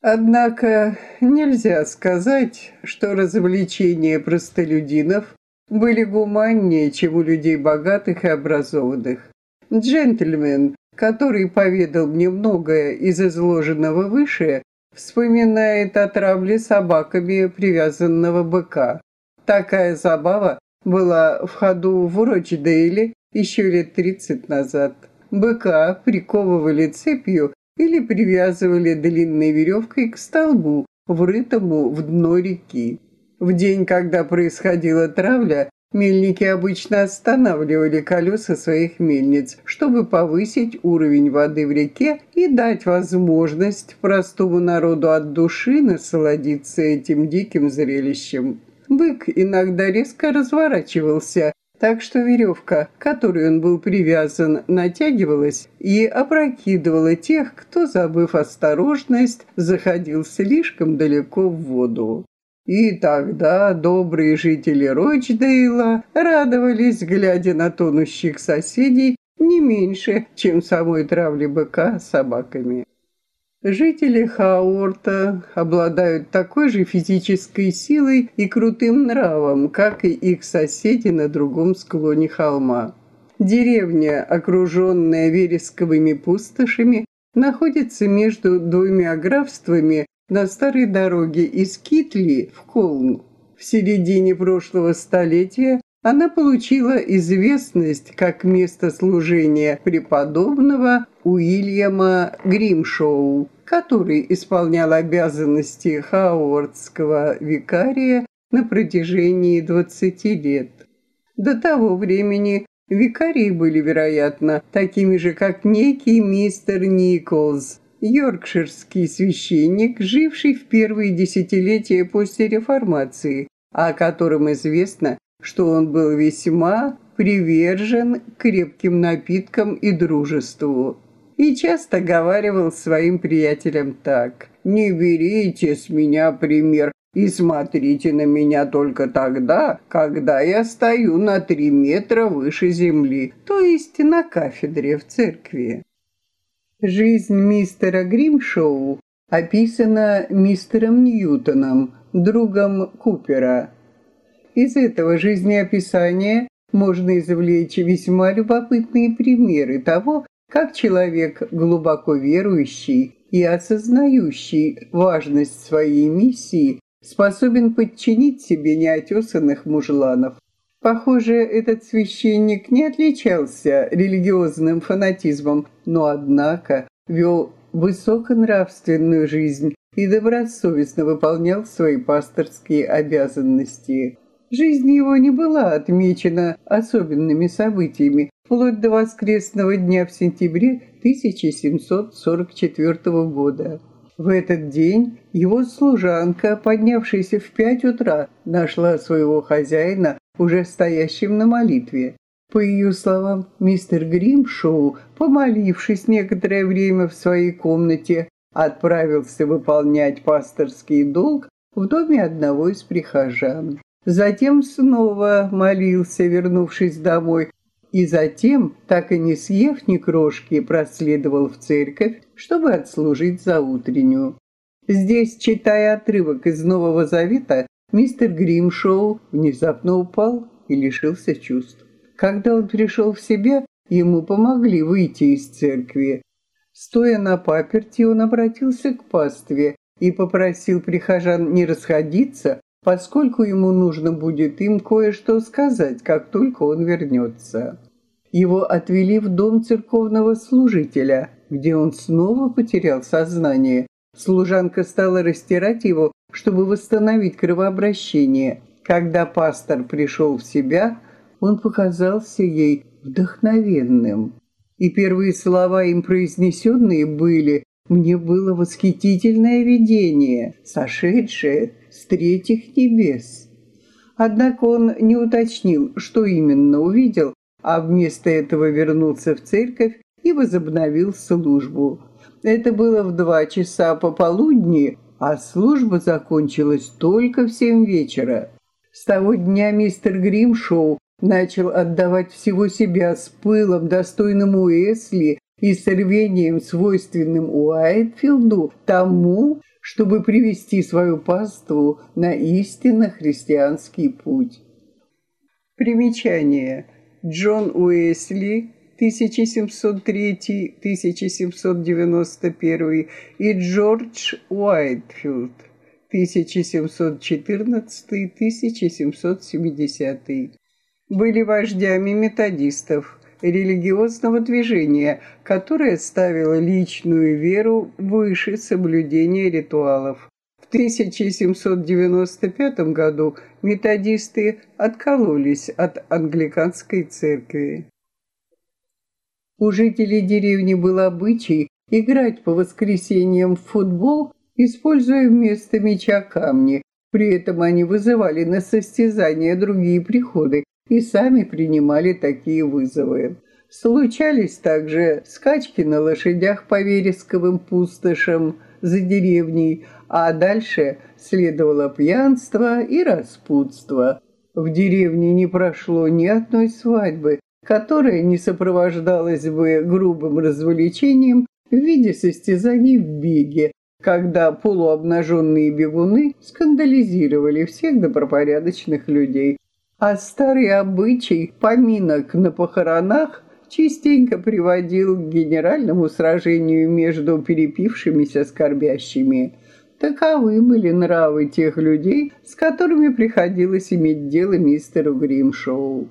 Однако нельзя сказать, что развлечения простолюдинов были гуманнее, чем у людей богатых и образованных. Джентльмен, который поведал мне многое из изложенного выше, вспоминает о травле собаками привязанного быка. Такая забава была в ходу в Рочдейле еще лет 30 назад. Быка приковывали цепью или привязывали длинной веревкой к столбу, врытому в дно реки. В день, когда происходила травля, мельники обычно останавливали колеса своих мельниц, чтобы повысить уровень воды в реке и дать возможность простому народу от души насладиться этим диким зрелищем. Бык иногда резко разворачивался, так что веревка, которой он был привязан, натягивалась и опрокидывала тех, кто, забыв осторожность, заходил слишком далеко в воду. И тогда добрые жители Рочдейла радовались, глядя на тонущих соседей, не меньше, чем самой травле быка собаками. Жители Хаорта обладают такой же физической силой и крутым нравом, как и их соседи на другом склоне холма. Деревня, окруженная вересковыми пустошами, находится между двумя графствами на старой дороге из Китли в Колн. В середине прошлого столетия она получила известность как место служения преподобного Уильяма Гримшоу, который исполнял обязанности хауардского викария на протяжении 20 лет. До того времени викарии были, вероятно, такими же, как некий мистер Николс, йоркширский священник, живший в первые десятилетия после реформации, о котором известно, что он был весьма привержен крепким напиткам и дружеству. И часто говаривал своим приятелям так. «Не берите с меня пример и смотрите на меня только тогда, когда я стою на три метра выше земли, то есть на кафедре в церкви». Жизнь мистера Гримшоу описана мистером Ньютоном, другом Купера, из этого жизнеописания можно извлечь весьма любопытные примеры того, как человек, глубоко верующий и осознающий важность своей миссии, способен подчинить себе неотесанных мужланов. Похоже, этот священник не отличался религиозным фанатизмом, но, однако, вел высоконравственную жизнь и добросовестно выполнял свои пасторские обязанности. Жизнь его не была отмечена особенными событиями, вплоть до воскресного дня в сентябре 1744 года. В этот день его служанка, поднявшаяся в пять утра, нашла своего хозяина уже стоящим на молитве. По ее словам, мистер Гримшоу, помолившись некоторое время в своей комнате, отправился выполнять пасторский долг в доме одного из прихожан. Затем снова молился, вернувшись домой, и затем, так и не съев ни крошки, проследовал в церковь, чтобы отслужить за утреннюю. Здесь, читая отрывок из Нового Завета, мистер Гримшоу внезапно упал и лишился чувств. Когда он пришел в себя, ему помогли выйти из церкви. Стоя на паперти, он обратился к пастве и попросил прихожан не расходиться, поскольку ему нужно будет им кое-что сказать, как только он вернется. Его отвели в дом церковного служителя, где он снова потерял сознание. Служанка стала растирать его, чтобы восстановить кровообращение. Когда пастор пришел в себя, он показался ей вдохновенным. И первые слова им произнесенные были «Мне было восхитительное видение, сошедшее третьих небес. Однако он не уточнил, что именно увидел, а вместо этого вернулся в церковь и возобновил службу. Это было в два часа пополудни, а служба закончилась только в семь вечера. С того дня мистер Гримшоу начал отдавать всего себя с пылом, достойным Уэсли, и с рвением, свойственным Уайтфилду, тому, чтобы привести свою паству на истинно христианский путь. Примечание. Джон Уэсли 1703-1791 и Джордж Уайтфилд 1714-1770 были вождями методистов, религиозного движения, которое ставило личную веру выше соблюдения ритуалов. В 1795 году методисты откололись от англиканской церкви. У жителей деревни был обычай играть по воскресеньям в футбол, используя вместо мяча камни. При этом они вызывали на состязания другие приходы и сами принимали такие вызовы. Случались также скачки на лошадях по вересковым пустошам за деревней, а дальше следовало пьянство и распутство. В деревне не прошло ни одной свадьбы, которое не сопровождалось бы грубым развлечением в виде состязаний в беге, когда полуобнаженные бегуны скандализировали всех добропорядочных людей. А старый обычай поминок на похоронах частенько приводил к генеральному сражению между перепившимися скорбящими. Таковы были нравы тех людей, с которыми приходилось иметь дело мистеру Гримшоу.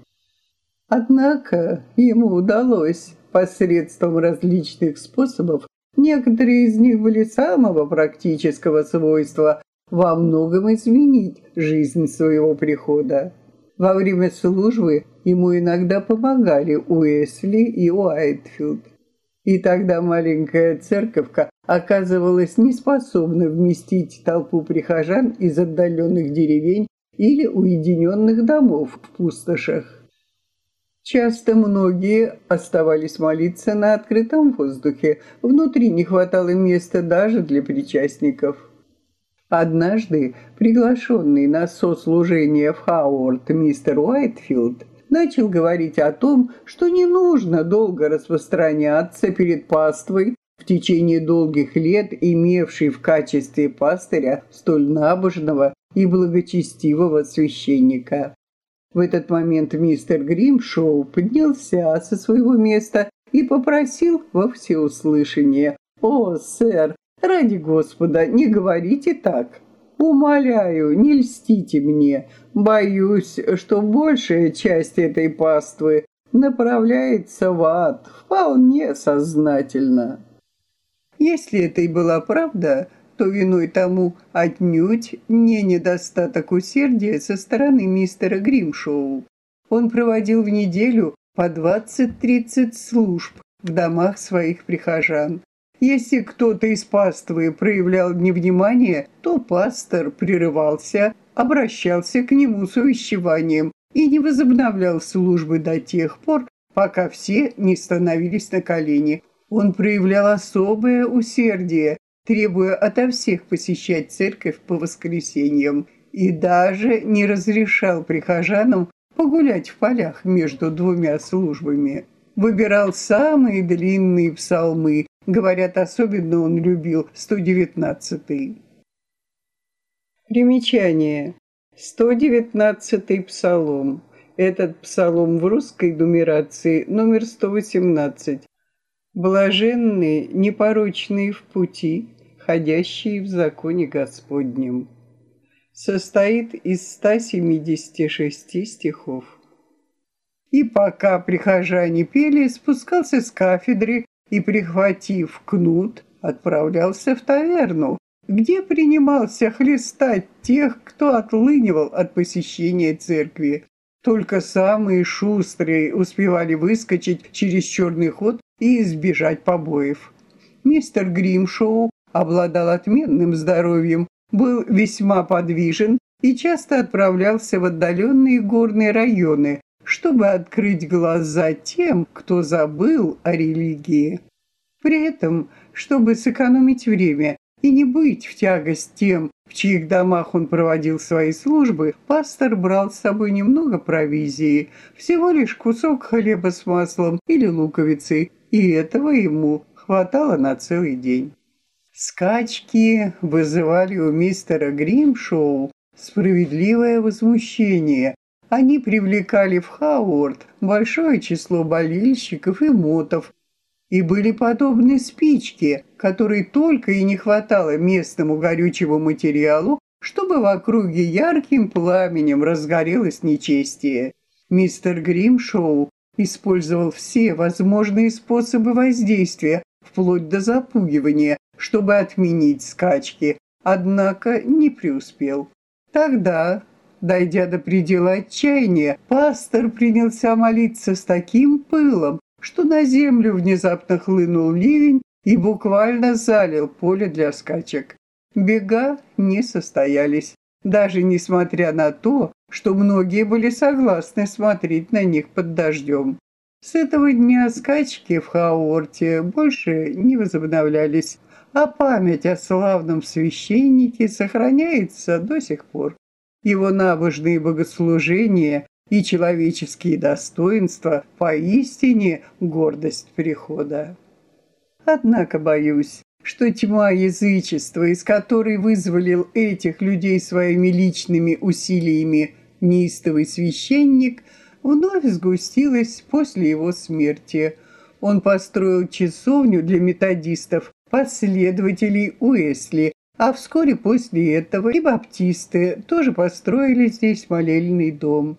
Однако ему удалось посредством различных способов, некоторые из них были самого практического свойства, во многом изменить жизнь своего прихода. Во время службы ему иногда помогали Уэсли и Уайтфилд. И тогда маленькая церковка оказывалась неспособна вместить толпу прихожан из отдаленных деревень или уединенных домов в пустошах. Часто многие оставались молиться на открытом воздухе, внутри не хватало места даже для причастников. Однажды приглашенный на сослужение в Хауорд мистер Уайтфилд начал говорить о том, что не нужно долго распространяться перед паствой, в течение долгих лет имевшей в качестве пастыря столь набожного и благочестивого священника. В этот момент мистер Гримшоу поднялся со своего места и попросил во всеуслышание. «О, сэр, ради Господа, не говорите так. Умоляю, не льстите мне. Боюсь, что большая часть этой паствы направляется в ад вполне сознательно». Если это и была правда, то виной тому отнюдь не недостаток усердия со стороны мистера Гримшоу. Он проводил в неделю по 20-30 служб в домах своих прихожан. Если кто-то из паствы проявлял невнимание, то пастор прерывался, обращался к нему с увещеванием и не возобновлял службы до тех пор, пока все не становились на колени. Он проявлял особое усердие, требуя ото всех посещать церковь по воскресеньям, и даже не разрешал прихожанам погулять в полях между двумя службами. Выбирал самые длинные псалмы, говорят, особенно он любил 119-й. Примечание. 119-й псалом. Этот псалом в русской нумерации номер 118. Блаженные, непорочные в пути, ходящие в законе Господнем. Состоит из 176 стихов. И пока прихожане пели, спускался с кафедры и, прихватив кнут, отправлялся в таверну, где принимался хлестать тех, кто отлынивал от посещения церкви. Только самые шустрые успевали выскочить через черный ход и избежать побоев. Мистер Гримшоу обладал отменным здоровьем, был весьма подвижен и часто отправлялся в отдаленные горные районы, чтобы открыть глаза тем, кто забыл о религии. При этом, чтобы сэкономить время и не быть в тягость тем, в чьих домах он проводил свои службы, пастор брал с собой немного провизии, всего лишь кусок хлеба с маслом или луковицей, и этого ему хватало на целый день. Скачки вызывали у мистера Гримшоу справедливое возмущение. Они привлекали в Хауорд большое число болельщиков и мотов и были подобны спичке, которой только и не хватало местному горючему материалу, чтобы в округе ярким пламенем разгорелось нечестие. Мистер Гримшоу использовал все возможные способы воздействия, вплоть до запугивания, чтобы отменить скачки, однако не преуспел. Тогда, дойдя до предела отчаяния, пастор принялся молиться с таким пылом, что на землю внезапно хлынул ливень и буквально залил поле для скачек. Бега не состоялись, даже несмотря на то, что многие были согласны смотреть на них под дождем. С этого дня скачки в Хаорте больше не возобновлялись, а память о славном священнике сохраняется до сих пор. Его набожные богослужения и человеческие достоинства поистине гордость прихода. Однако боюсь, что тьма язычества, из которой вызволил этих людей своими личными усилиями неистовый священник, вновь сгустилась после его смерти. Он построил часовню для методистов, последователей Уэсли, а вскоре после этого и баптисты тоже построили здесь молельный дом.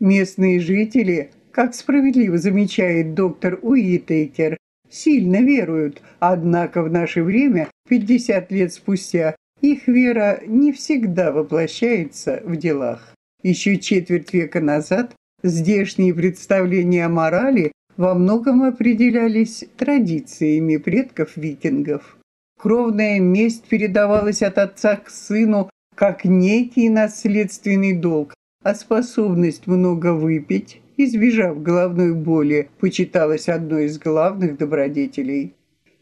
Местные жители, как справедливо замечает доктор Уитейкер, сильно веруют, однако в наше время, 50 лет спустя, их вера не всегда воплощается в делах. Еще четверть века назад здешние представления о морали во многом определялись традициями предков викингов. Кровная месть передавалась от отца к сыну как некий наследственный долг, а способность много выпить, избежав головной боли, почиталась одной из главных добродетелей.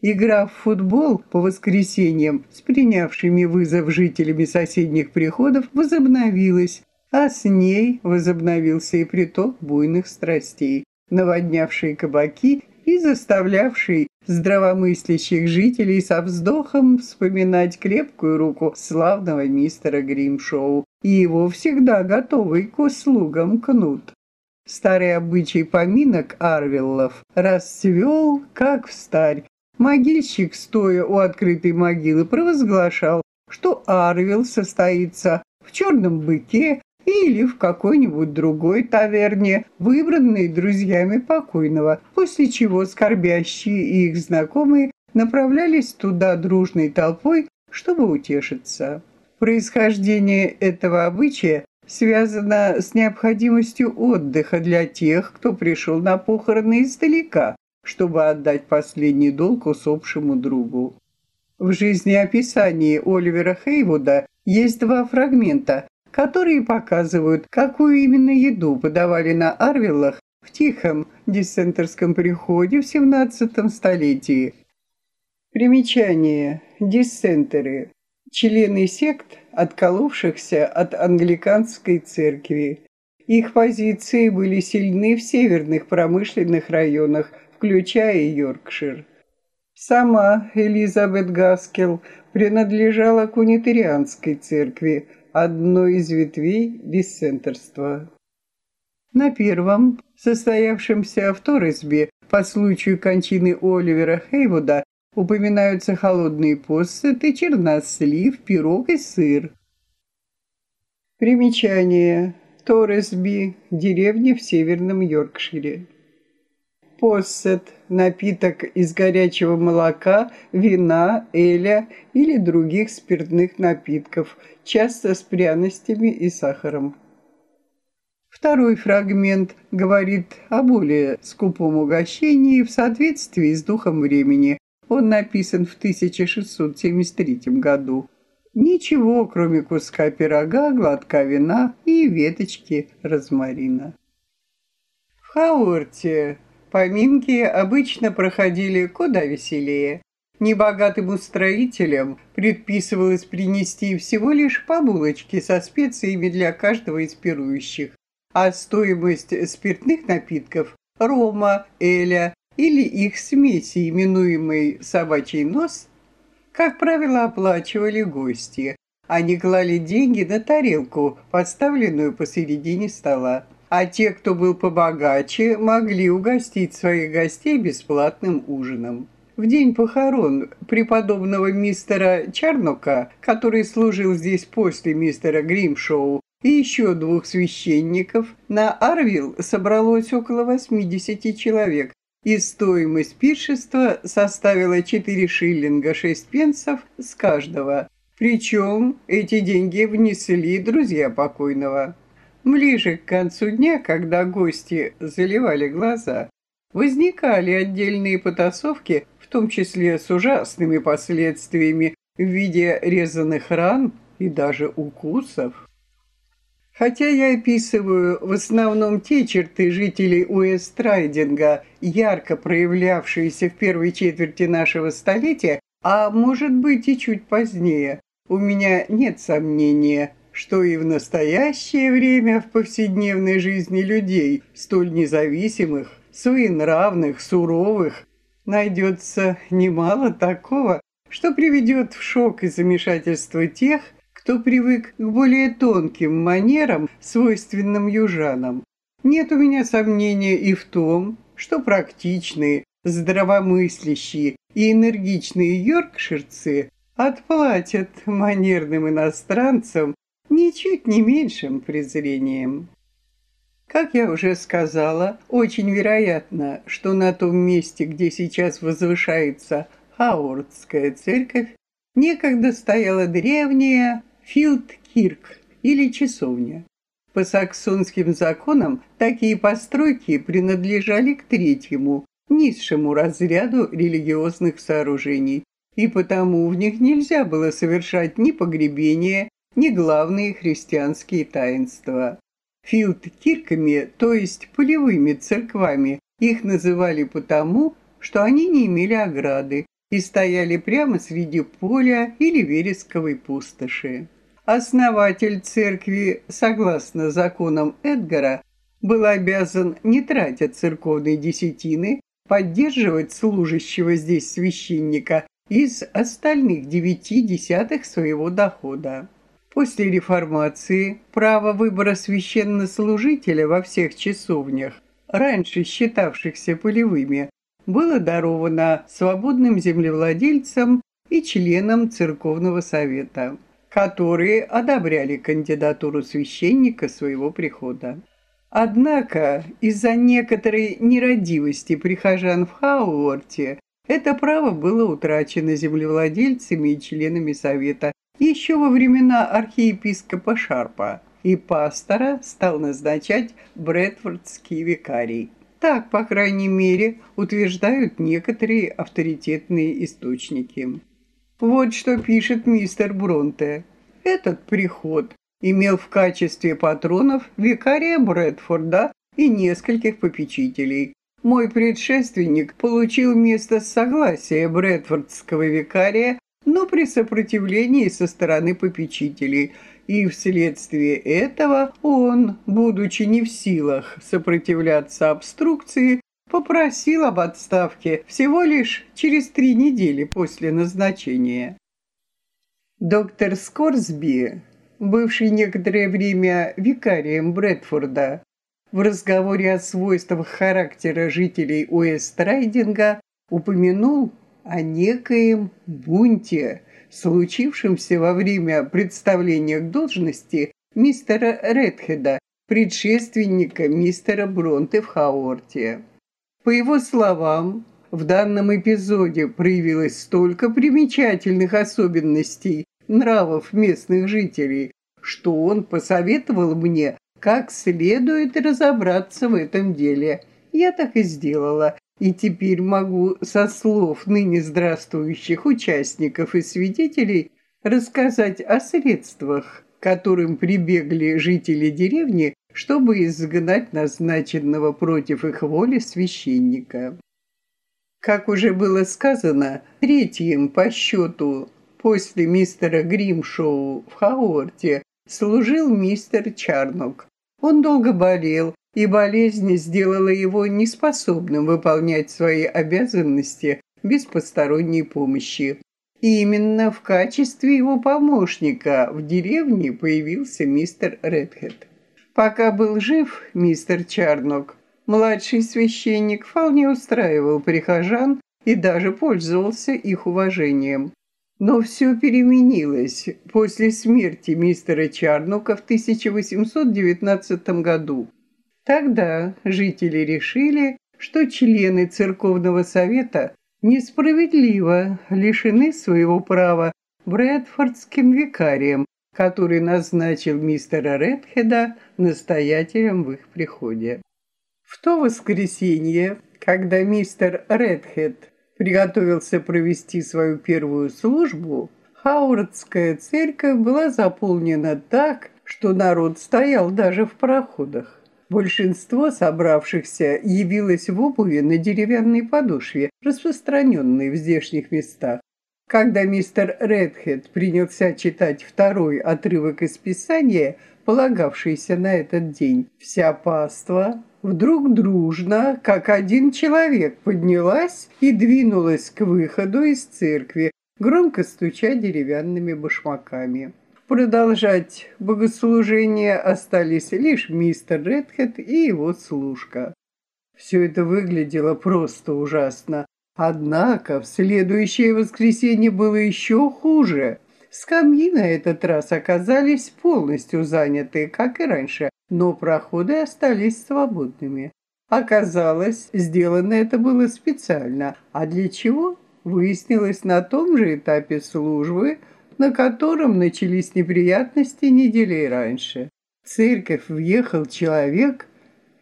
Игра в футбол по воскресеньям с принявшими вызов жителями соседних приходов возобновилась, а с ней возобновился и приток буйных страстей, наводнявший кабаки и заставлявший здравомыслящих жителей со вздохом вспоминать крепкую руку славного мистера Гримшоу и его всегда готовый к услугам кнут. Старый обычай поминок Арвиллов расцвел, как встарь. Могильщик, стоя у открытой могилы, провозглашал, что Арвилл состоится в черном быке или в какой-нибудь другой таверне, выбранной друзьями покойного, после чего скорбящие и их знакомые направлялись туда дружной толпой, чтобы утешиться. Происхождение этого обычая связано с необходимостью отдыха для тех, кто пришел на похороны издалека, чтобы отдать последний долг усопшему другу. В жизнеописании Оливера Хейвуда есть два фрагмента, которые показывают, какую именно еду подавали на Арвиллах в тихом диссентерском приходе в 17 столетии. Примечание. Диссентеры. Члены сект, отколовшихся от англиканской церкви. Их позиции были сильны в северных промышленных районах, включая Йоркшир. Сама Элизабет Гаскел принадлежала к унитарианской церкви – одной из ветвей диссентерства. На первом, состоявшемся в Торресби по случаю кончины Оливера Хейвуда, упоминаются холодные посыты, чернослив, пирог и сыр. Примечание. Торресби – деревня в северном Йоркшире. Поссет – напиток из горячего молока, вина, эля или других спиртных напитков, часто с пряностями и сахаром. Второй фрагмент говорит о более скупом угощении в соответствии с духом времени. Он написан в 1673 году. Ничего, кроме куска пирога, глотка вина и веточки розмарина. В Хаорте Поминки обычно проходили куда веселее. Небогатым устроителям предписывалось принести всего лишь по булочке со специями для каждого из пирующих, а стоимость спиртных напитков – рома, эля или их смеси, именуемой «собачий нос», как правило, оплачивали гости. Они клали деньги на тарелку, поставленную посередине стола. А те, кто был побогаче, могли угостить своих гостей бесплатным ужином. В день похорон преподобного мистера Чарнока, который служил здесь после мистера Гримшоу, и еще двух священников, на Арвил собралось около 80 человек, и стоимость пиршества составила 4 шиллинга 6 пенсов с каждого. Причем эти деньги внесли друзья покойного. Ближе к концу дня, когда гости заливали глаза, возникали отдельные потасовки, в том числе с ужасными последствиями в виде резаных ран и даже укусов. Хотя я описываю в основном те черты жителей Уэстрайдинга, ярко проявлявшиеся в первой четверти нашего столетия, а может быть и чуть позднее, у меня нет сомнения, что и в настоящее время в повседневной жизни людей, столь независимых, своенравных, суровых, найдется немало такого, что приведет в шок и замешательство тех, кто привык к более тонким манерам, свойственным южанам. Нет у меня сомнения и в том, что практичные, здравомыслящие и энергичные йоркширцы отплатят манерным иностранцам ничуть не меньшим презрением. Как я уже сказала, очень вероятно, что на том месте, где сейчас возвышается Хаурдская церковь, некогда стояла древняя Филдкирк или часовня. По саксонским законам такие постройки принадлежали к третьему, низшему разряду религиозных сооружений, и потому в них нельзя было совершать ни погребения, ни главные христианские таинства. Филдкирками, то есть полевыми церквами, их называли потому, что они не имели ограды, и стояли прямо среди поля или вересковой пустоши. Основатель церкви, согласно законам Эдгара, был обязан, не тратя церковной десятины, поддерживать служащего здесь священника из остальных девяти десятых своего дохода. После реформации право выбора священнослужителя во всех часовнях, раньше считавшихся полевыми, было даровано свободным землевладельцам и членам церковного совета, которые одобряли кандидатуру священника своего прихода. Однако из-за некоторой нерадивости прихожан в Хауорте это право было утрачено землевладельцами и членами совета еще во времена архиепископа Шарпа, и пастора стал назначать Брэдфордский викарий. Так, по крайней мере, утверждают некоторые авторитетные источники. Вот что пишет мистер Бронте. Этот приход имел в качестве патронов викария Брэдфорда и нескольких попечителей. Мой предшественник получил место согласия Брэдфордского викария, но при сопротивлении со стороны попечителей – и вследствие этого он, будучи не в силах сопротивляться обструкции, попросил об отставке всего лишь через три недели после назначения. Доктор Скорсби, бывший некоторое время викарием Брэдфорда, в разговоре о свойствах характера жителей Уэст-Райдинга упомянул о некоем бунте, случившемся во время представления к должности мистера Редхеда, предшественника мистера Бронте в Хаорте. По его словам, в данном эпизоде проявилось столько примечательных особенностей нравов местных жителей, что он посоветовал мне, как следует разобраться в этом деле. Я так и сделала, и теперь могу со слов ныне здравствующих участников и свидетелей рассказать о средствах, которым прибегли жители деревни, чтобы изгнать назначенного против их воли священника. Как уже было сказано, третьим по счету после мистера Гримшоу в Хаорте служил мистер Чарнок. Он долго болел и болезнь сделала его неспособным выполнять свои обязанности без посторонней помощи. И именно в качестве его помощника в деревне появился мистер Редхед. Пока был жив мистер Чарнок, младший священник вполне устраивал прихожан и даже пользовался их уважением. Но все переменилось после смерти мистера Чарнука в 1819 году. Тогда жители решили, что члены церковного совета несправедливо лишены своего права Брэдфордским викарием, который назначил мистера Редхеда настоятелем в их приходе. В то воскресенье, когда мистер Редхед приготовился провести свою первую службу, Хауардская церковь была заполнена так, что народ стоял даже в проходах. Большинство собравшихся явилось в обуви на деревянной подошве, распространенной в здешних местах. Когда мистер Редхед принялся читать второй отрывок из Писания, полагавшийся на этот день, вся паства вдруг дружно, как один человек, поднялась и двинулась к выходу из церкви, громко стуча деревянными башмаками. Продолжать богослужение остались лишь мистер Редхед и его служка. Все это выглядело просто ужасно. Однако в следующее воскресенье было еще хуже. Скамьи на этот раз оказались полностью заняты, как и раньше, но проходы остались свободными. Оказалось, сделано это было специально. А для чего? Выяснилось на том же этапе службы – на котором начались неприятности недели раньше. В церковь въехал человек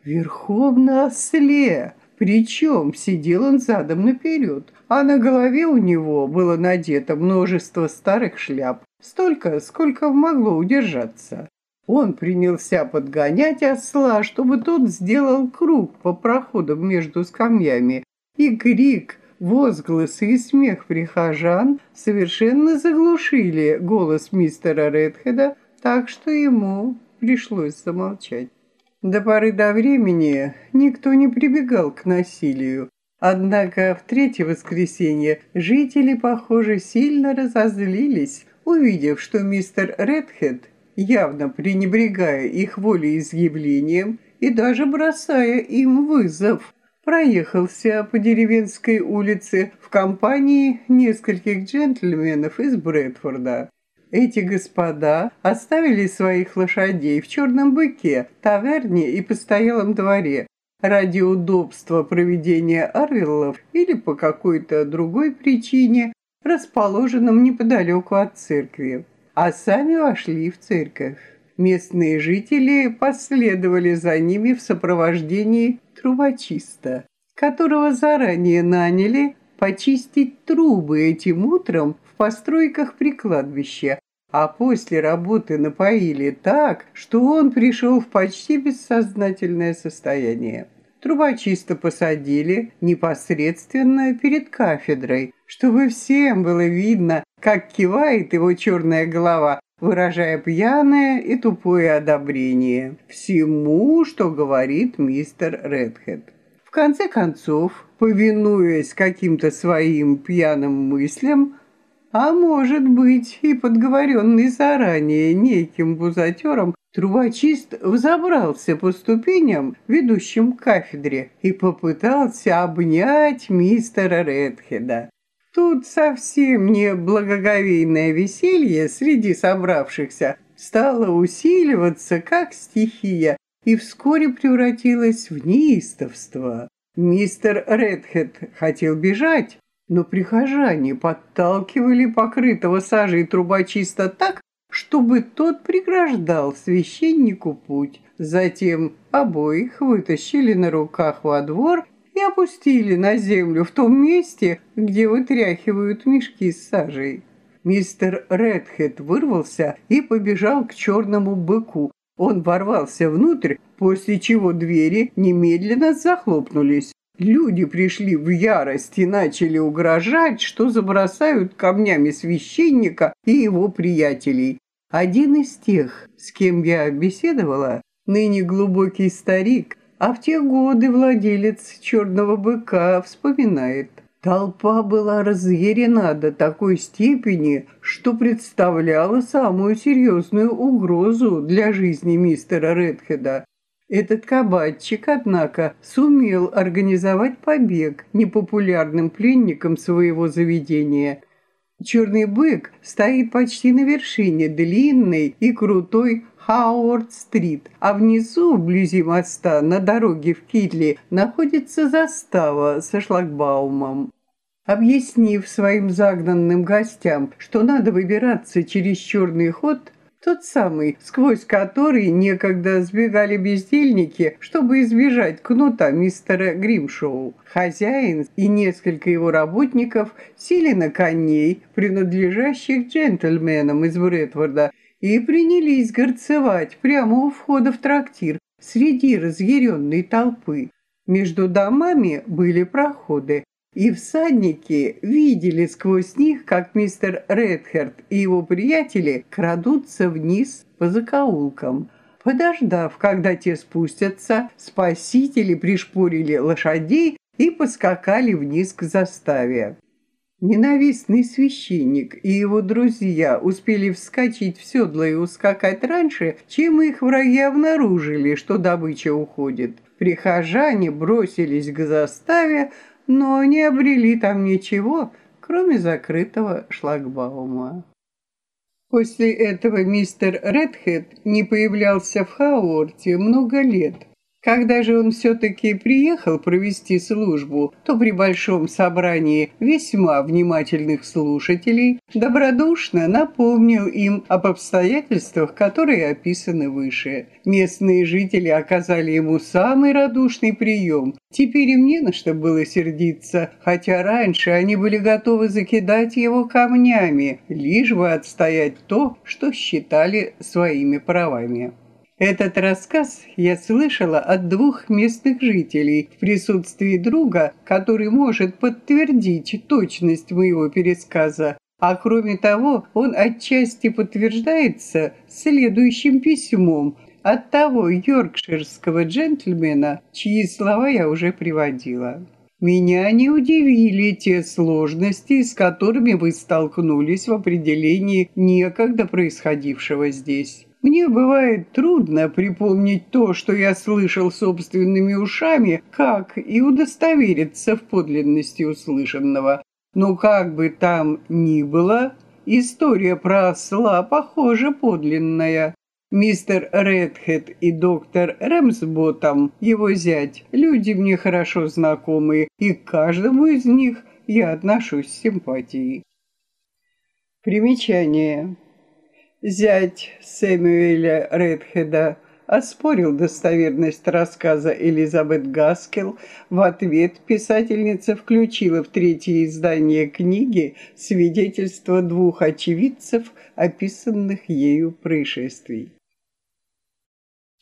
верхом на осле, причем сидел он задом наперед, а на голове у него было надето множество старых шляп, столько, сколько могло удержаться. Он принялся подгонять осла, чтобы тот сделал круг по проходам между скамьями, и крик Возгласы и смех прихожан совершенно заглушили голос мистера Редхеда, так что ему пришлось замолчать. До поры до времени никто не прибегал к насилию, однако в третье воскресенье жители, похоже, сильно разозлились, увидев, что мистер Редхед, явно пренебрегая их волеизъявлением и даже бросая им вызов, проехался по деревенской улице в компании нескольких джентльменов из Брэдфорда. Эти господа оставили своих лошадей в черном быке, таверне и постоялом дворе ради удобства проведения арвиллов или по какой-то другой причине, расположенном неподалеку от церкви, а сами вошли в церковь. Местные жители последовали за ними в сопровождении трубочиста, которого заранее наняли почистить трубы этим утром в постройках при кладбище, а после работы напоили так, что он пришел в почти бессознательное состояние. Трубочиста посадили непосредственно перед кафедрой, чтобы всем было видно, как кивает его черная голова, выражая пьяное и тупое одобрение всему, что говорит мистер Редхед. В конце концов, повинуясь каким-то своим пьяным мыслям, а может быть и подговоренный заранее неким бузатером, трубочист взобрался по ступеням, ведущим к кафедре, и попытался обнять мистера Редхеда. Тут совсем не благоговейное веселье среди собравшихся стало усиливаться, как стихия, и вскоре превратилось в неистовство. Мистер Редхед хотел бежать, но прихожане подталкивали покрытого сажей трубочиста так, чтобы тот преграждал священнику путь. Затем обоих вытащили на руках во двор и опустили на землю в том месте, где вытряхивают мешки с сажей. Мистер Редхед вырвался и побежал к черному быку. Он ворвался внутрь, после чего двери немедленно захлопнулись. Люди пришли в ярость и начали угрожать, что забросают камнями священника и его приятелей. Один из тех, с кем я беседовала, ныне глубокий старик, А в те годы владелец черного быка вспоминает. Толпа была разъярена до такой степени, что представляла самую серьезную угрозу для жизни мистера Редхеда. Этот кабачик, однако, сумел организовать побег непопулярным пленникам своего заведения. Черный бык стоит почти на вершине длинной и крутой Хауард-стрит, а внизу, вблизи моста, на дороге в Китли, находится застава со шлагбаумом. Объяснив своим загнанным гостям, что надо выбираться через черный ход, тот самый, сквозь который некогда сбегали бездельники, чтобы избежать кнута мистера Гримшоу. Хозяин и несколько его работников сели на коней, принадлежащих джентльменам из Брэдфорда, и принялись горцевать прямо у входа в трактир среди разъяренной толпы. Между домами были проходы, и всадники видели сквозь них, как мистер Редхерт и его приятели крадутся вниз по закоулкам. Подождав, когда те спустятся, спасители пришпорили лошадей и поскакали вниз к заставе. Ненавистный священник и его друзья успели вскочить в седло и ускакать раньше, чем их враги обнаружили, что добыча уходит. Прихожане бросились к заставе, но не обрели там ничего, кроме закрытого шлагбаума. После этого мистер Редхед не появлялся в Хауорте много лет, когда же он все-таки приехал провести службу, то при большом собрании весьма внимательных слушателей добродушно напомнил им об обстоятельствах, которые описаны выше. Местные жители оказали ему самый радушный прием. Теперь им не на что было сердиться, хотя раньше они были готовы закидать его камнями, лишь бы отстоять то, что считали своими правами. Этот рассказ я слышала от двух местных жителей в присутствии друга, который может подтвердить точность моего пересказа. А кроме того, он отчасти подтверждается следующим письмом от того йоркширского джентльмена, чьи слова я уже приводила. Меня не удивили те сложности, с которыми вы столкнулись в определении некогда происходившего здесь. Мне бывает трудно припомнить то, что я слышал собственными ушами, как и удостовериться в подлинности услышанного. Но как бы там ни было, история про осла, похоже, подлинная. Мистер Редхед и доктор Рэмсботом, его зять, люди мне хорошо знакомые, и к каждому из них я отношусь с симпатией. Примечание. Зять Сэмюэля Редхеда оспорил достоверность рассказа Элизабет Гаскел. В ответ писательница включила в третье издание книги свидетельства двух очевидцев, описанных ею происшествий.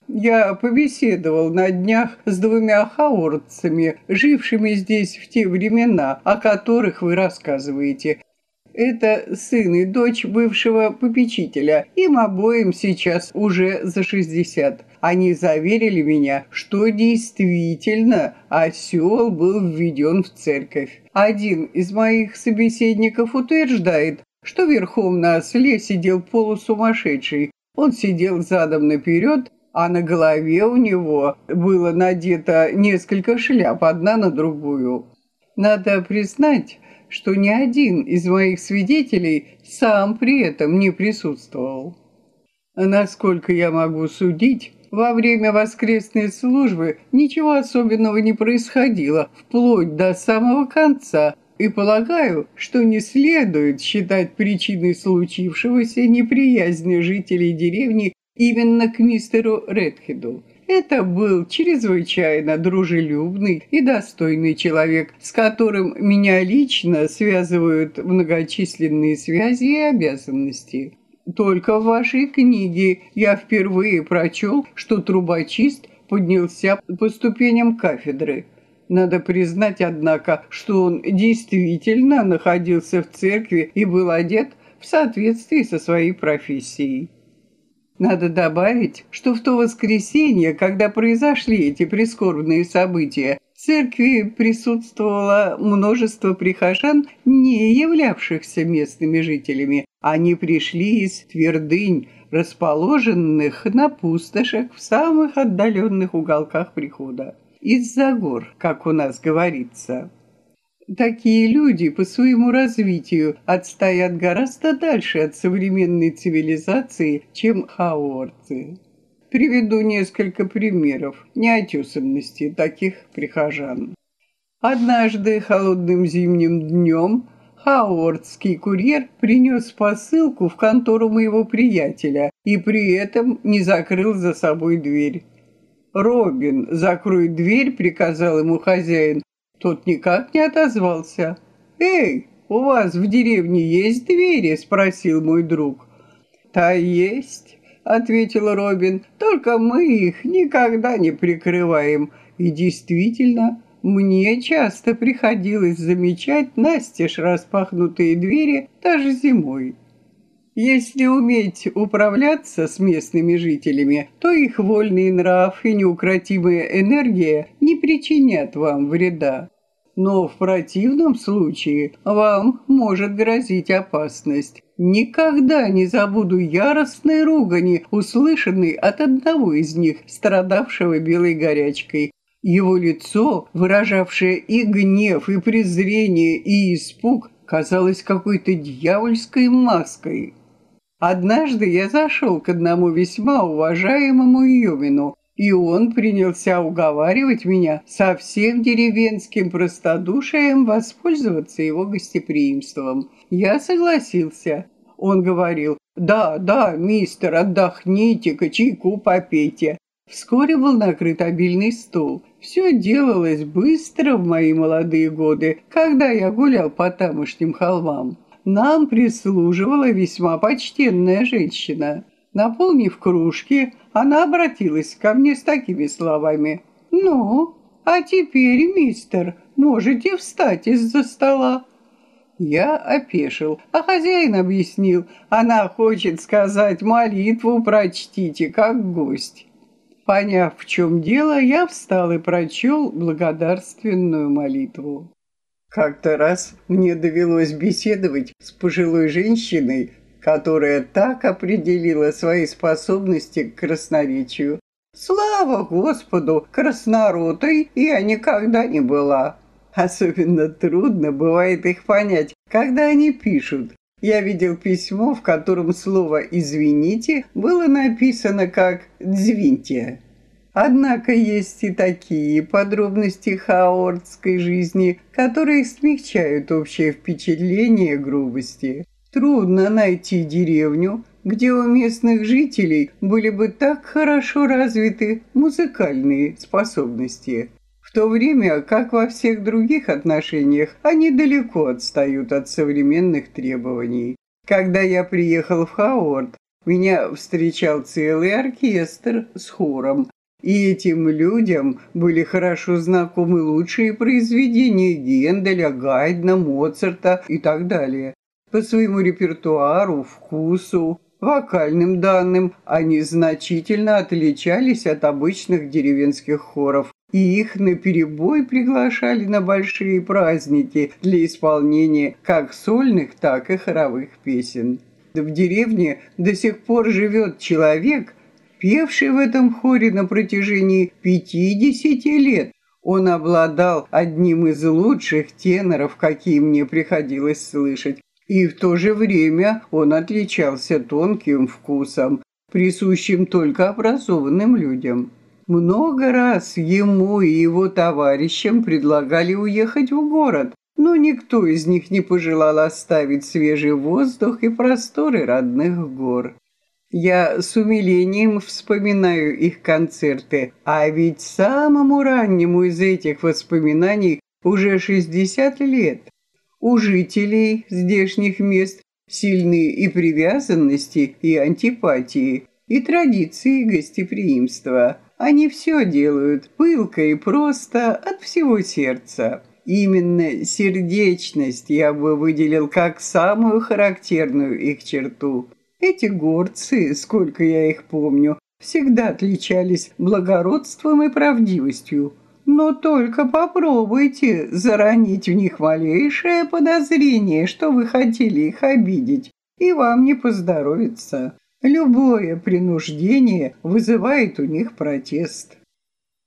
Я побеседовал на днях с двумя хаурцами, жившими здесь в те времена, о которых вы рассказываете, это сын и дочь бывшего попечителя. Им обоим сейчас уже за 60. Они заверили меня, что действительно осел был введен в церковь. Один из моих собеседников утверждает, что верхом на осле сидел полусумасшедший. Он сидел задом наперед, а на голове у него было надето несколько шляп, одна на другую. Надо признать, что ни один из моих свидетелей сам при этом не присутствовал. Насколько я могу судить, во время воскресной службы ничего особенного не происходило, вплоть до самого конца, и полагаю, что не следует считать причиной случившегося неприязнь жителей деревни именно к мистеру Редхеду. Это был чрезвычайно дружелюбный и достойный человек, с которым меня лично связывают многочисленные связи и обязанности. Только в вашей книге я впервые прочел, что трубочист поднялся по ступеням кафедры. Надо признать, однако, что он действительно находился в церкви и был одет в соответствии со своей профессией. Надо добавить, что в то воскресенье, когда произошли эти прискорбные события, в церкви присутствовало множество прихожан, не являвшихся местными жителями. Они пришли из твердынь, расположенных на пустошах в самых отдаленных уголках прихода. Из-за гор, как у нас говорится. Такие люди по своему развитию отстоят гораздо дальше от современной цивилизации, чем хаорцы. Приведу несколько примеров неотесанности таких прихожан. Однажды холодным зимним днем хаортский курьер принес посылку в контору моего приятеля и при этом не закрыл за собой дверь. «Робин, закрой дверь», — приказал ему хозяин, тот никак не отозвался. «Эй, у вас в деревне есть двери?» — спросил мой друг. «Та есть», — ответил Робин, — «только мы их никогда не прикрываем». И действительно, мне часто приходилось замечать настежь распахнутые двери даже зимой. Если уметь управляться с местными жителями, то их вольный нрав и неукротимая энергия не причинят вам вреда. Но в противном случае вам может грозить опасность. Никогда не забуду яростной ругани, услышанной от одного из них, страдавшего белой горячкой. Его лицо, выражавшее и гнев, и презрение, и испуг, казалось какой-то дьявольской маской. Однажды я зашел к одному весьма уважаемому Юмину, и он принялся уговаривать меня со всем деревенским простодушием воспользоваться его гостеприимством. Я согласился. Он говорил, «Да, да, мистер, отдохните-ка, чайку попейте». Вскоре был накрыт обильный стол. Все делалось быстро в мои молодые годы, когда я гулял по тамошним холмам нам прислуживала весьма почтенная женщина. Наполнив кружки, она обратилась ко мне с такими словами. «Ну, а теперь, мистер, можете встать из-за стола». Я опешил, а хозяин объяснил, она хочет сказать молитву прочтите, как гость. Поняв, в чем дело, я встал и прочел благодарственную молитву. Как-то раз мне довелось беседовать с пожилой женщиной, которая так определила свои способности к красноречию. Слава Господу, красноротой я никогда не была. Особенно трудно бывает их понять, когда они пишут. Я видел письмо, в котором слово «извините» было написано как «дзвиньте». Однако есть и такие подробности хаортской жизни, которые смягчают общее впечатление грубости. Трудно найти деревню, где у местных жителей были бы так хорошо развиты музыкальные способности. В то время, как во всех других отношениях, они далеко отстают от современных требований. Когда я приехал в Хаорт, меня встречал целый оркестр с хором, и этим людям были хорошо знакомы лучшие произведения Генделя, Гайдна, Моцарта и так далее. По своему репертуару, вкусу, вокальным данным они значительно отличались от обычных деревенских хоров, и их наперебой приглашали на большие праздники для исполнения как сольных, так и хоровых песен. В деревне до сих пор живет человек, певший в этом хоре на протяжении 50 лет. Он обладал одним из лучших теноров, какие мне приходилось слышать. И в то же время он отличался тонким вкусом, присущим только образованным людям. Много раз ему и его товарищам предлагали уехать в город, но никто из них не пожелал оставить свежий воздух и просторы родных гор. Я с умилением вспоминаю их концерты, а ведь самому раннему из этих воспоминаний уже 60 лет. У жителей здешних мест сильные и привязанности, и антипатии, и традиции гостеприимства. Они все делают пылко и просто от всего сердца. Именно сердечность я бы выделил как самую характерную их черту. Эти горцы, сколько я их помню, всегда отличались благородством и правдивостью. Но только попробуйте заронить в них малейшее подозрение, что вы хотели их обидеть, и вам не поздоровится. Любое принуждение вызывает у них протест.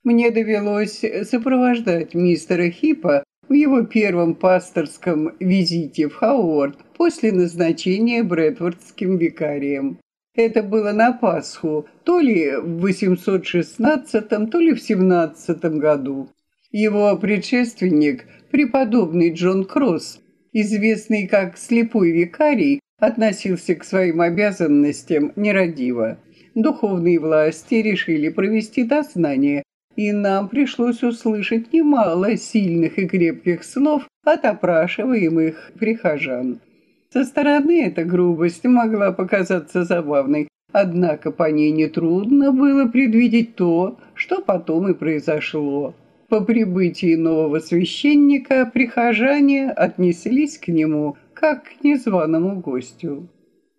Мне довелось сопровождать мистера Хипа в его первом пасторском визите в Хауард после назначения Брэдфордским викарием. Это было на Пасху, то ли в 816, то ли в 17 году. Его предшественник, преподобный Джон Кросс, известный как слепой викарий, относился к своим обязанностям нерадиво. Духовные власти решили провести дознание, и нам пришлось услышать немало сильных и крепких слов от опрашиваемых прихожан. Со стороны эта грубость могла показаться забавной, однако по ней нетрудно было предвидеть то, что потом и произошло. По прибытии нового священника прихожане отнеслись к нему как к незваному гостю.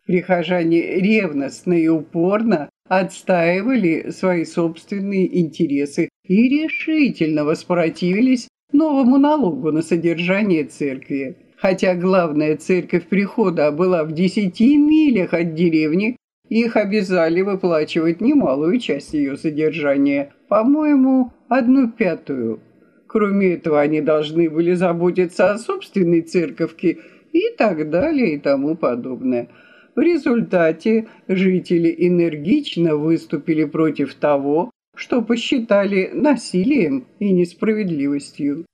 Прихожане ревностно и упорно отстаивали свои собственные интересы и решительно воспротивились новому налогу на содержание церкви. Хотя главная церковь прихода была в десяти милях от деревни, их обязали выплачивать немалую часть ее содержания, по-моему, одну пятую. Кроме этого, они должны были заботиться о собственной церковке и так далее и тому подобное. В результате жители энергично выступили против того, что посчитали насилием и несправедливостью.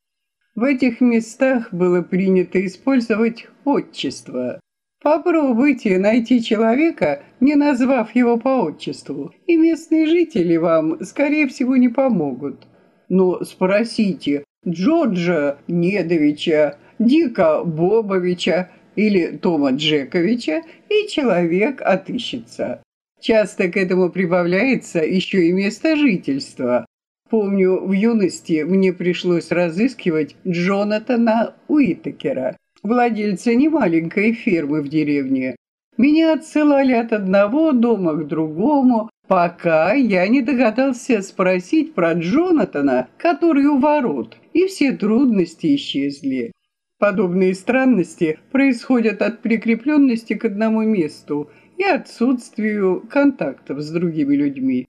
В этих местах было принято использовать отчество. Попробуйте найти человека, не назвав его по отчеству, и местные жители вам, скорее всего, не помогут. Но спросите Джорджа Недовича, Дика Бобовича или Тома Джековича, и человек отыщется. Часто к этому прибавляется еще и место жительства, Помню, в юности мне пришлось разыскивать Джонатана Уитакера, владельца немаленькой фермы в деревне. Меня отсылали от одного дома к другому, пока я не догадался спросить про Джонатана, который у ворот, и все трудности исчезли. Подобные странности происходят от прикрепленности к одному месту и отсутствию контактов с другими людьми.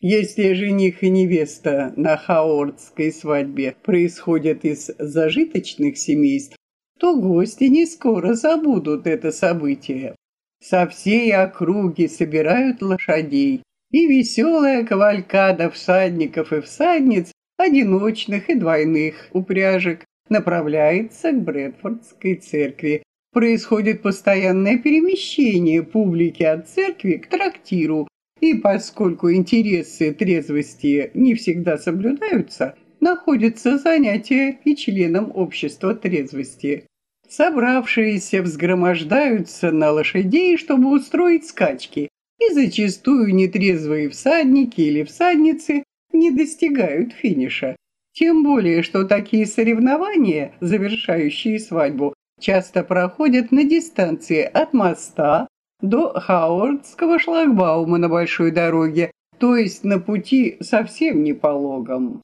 Если жених и невеста на хаордской свадьбе происходят из зажиточных семейств, то гости не скоро забудут это событие. Со всей округи собирают лошадей, и веселая кавалькада всадников и всадниц, одиночных и двойных упряжек, направляется к Брэдфордской церкви. Происходит постоянное перемещение публики от церкви к трактиру, и поскольку интересы трезвости не всегда соблюдаются, находится занятие и членам общества трезвости. Собравшиеся взгромождаются на лошадей, чтобы устроить скачки, и зачастую нетрезвые всадники или всадницы не достигают финиша. Тем более, что такие соревнования, завершающие свадьбу, часто проходят на дистанции от моста до Хауардского шлагбаума на большой дороге, то есть на пути совсем не пологом.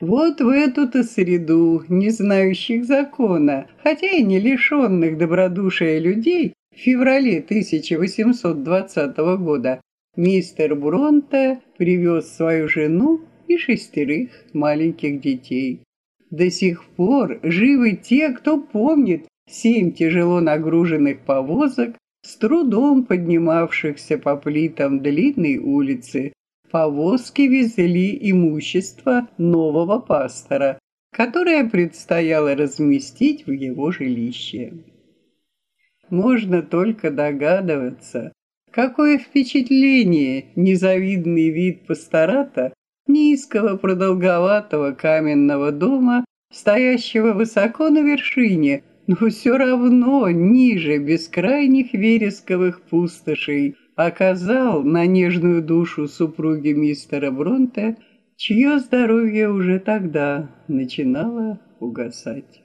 Вот в эту-то среду, не знающих закона, хотя и не лишенных добродушия людей, в феврале 1820 года мистер Бронте привез свою жену и шестерых маленьких детей. До сих пор живы те, кто помнит семь тяжело нагруженных повозок, с трудом поднимавшихся по плитам длинной улицы, повозки везли имущество нового пастора, которое предстояло разместить в его жилище. Можно только догадываться, какое впечатление незавидный вид пастората низкого продолговатого каменного дома, стоящего высоко на вершине, но все равно ниже бескрайних вересковых пустошей оказал на нежную душу супруги мистера Бронте, чье здоровье уже тогда начинало угасать.